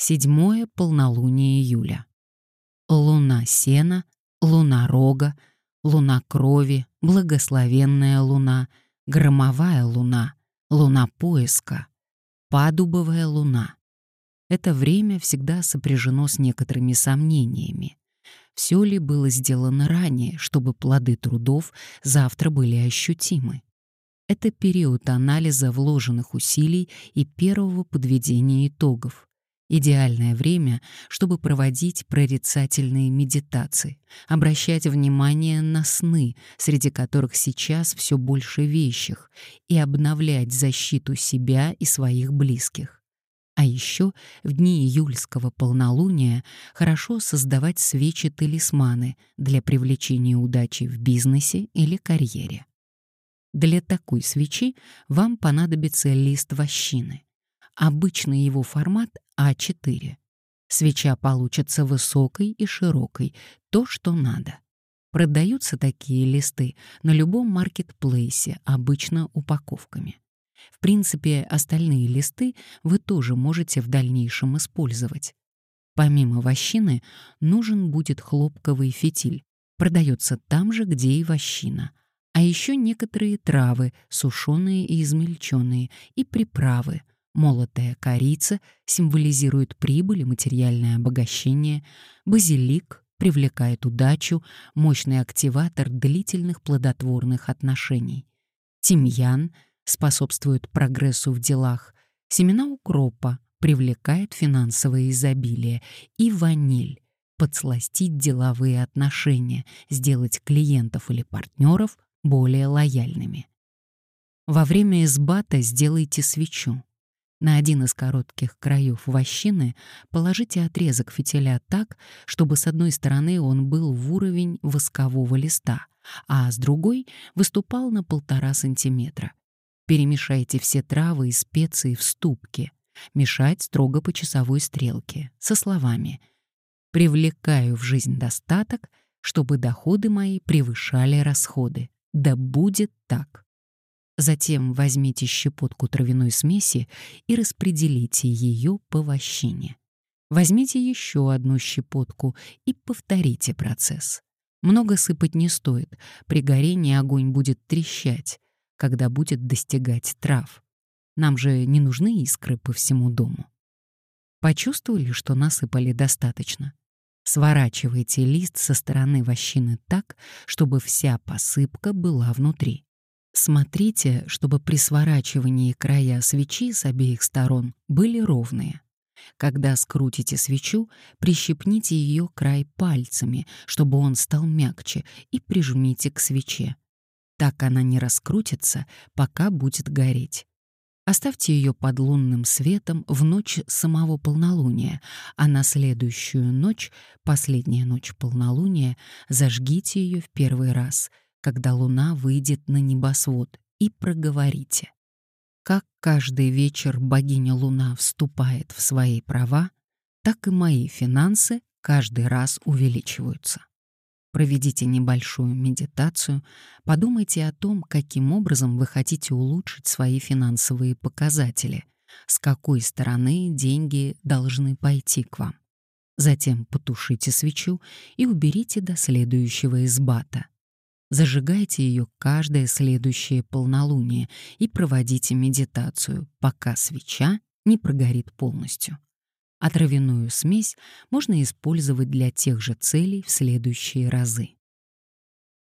Седьмое полнолуние июля. Луна сена, луна рога, луна крови, благословенная луна, громовая луна, луна поиска, падубовая луна. Это время всегда сопряжено с некоторыми сомнениями. Все ли было сделано ранее, чтобы плоды трудов завтра были ощутимы? Это период анализа вложенных усилий и первого подведения итогов. Идеальное время, чтобы проводить прорицательные медитации, обращать внимание на сны, среди которых сейчас все больше вещих, и обновлять защиту себя и своих близких. А еще в дни июльского полнолуния хорошо создавать свечи-талисманы для привлечения удачи в бизнесе или карьере. Для такой свечи вам понадобится лист вощины. Обычный его формат А4. Свеча получится высокой и широкой, то, что надо. Продаются такие листы на любом маркетплейсе, обычно упаковками. В принципе, остальные листы вы тоже можете в дальнейшем использовать. Помимо вощины, нужен будет хлопковый фитиль. Продается там же, где и вощина — а еще некоторые травы, сушеные и измельченные, и приправы. Молотая корица символизирует прибыль и материальное обогащение, базилик привлекает удачу, мощный активатор длительных плодотворных отношений. Тимьян способствует прогрессу в делах, семена укропа привлекают финансовое изобилие и ваниль подсластить деловые отношения, сделать клиентов или партнеров более лояльными. Во время избата сделайте свечу. На один из коротких краев вощины положите отрезок фитиля так, чтобы с одной стороны он был в уровень воскового листа, а с другой выступал на полтора сантиметра. Перемешайте все травы и специи в ступке. Мешать строго по часовой стрелке, со словами «Привлекаю в жизнь достаток, чтобы доходы мои превышали расходы». Да будет так. Затем возьмите щепотку травяной смеси и распределите ее по вощине. Возьмите еще одну щепотку и повторите процесс. Много сыпать не стоит, при горении огонь будет трещать, когда будет достигать трав. Нам же не нужны искры по всему дому. Почувствовали, что насыпали достаточно? Сворачивайте лист со стороны вощины так, чтобы вся посыпка была внутри. Смотрите, чтобы при сворачивании края свечи с обеих сторон были ровные. Когда скрутите свечу, прищипните ее край пальцами, чтобы он стал мягче, и прижмите к свече. Так она не раскрутится, пока будет гореть. Оставьте ее под лунным светом в ночь самого полнолуния, а на следующую ночь, последняя ночь полнолуния, зажгите ее в первый раз, когда луна выйдет на небосвод, и проговорите. Как каждый вечер богиня Луна вступает в свои права, так и мои финансы каждый раз увеличиваются. Проведите небольшую медитацию, подумайте о том, каким образом вы хотите улучшить свои финансовые показатели, с какой стороны деньги должны пойти к вам. Затем потушите свечу и уберите до следующего избата. Зажигайте ее каждое следующее полнолуние и проводите медитацию, пока свеча не прогорит полностью а травяную смесь можно использовать для тех же целей в следующие разы.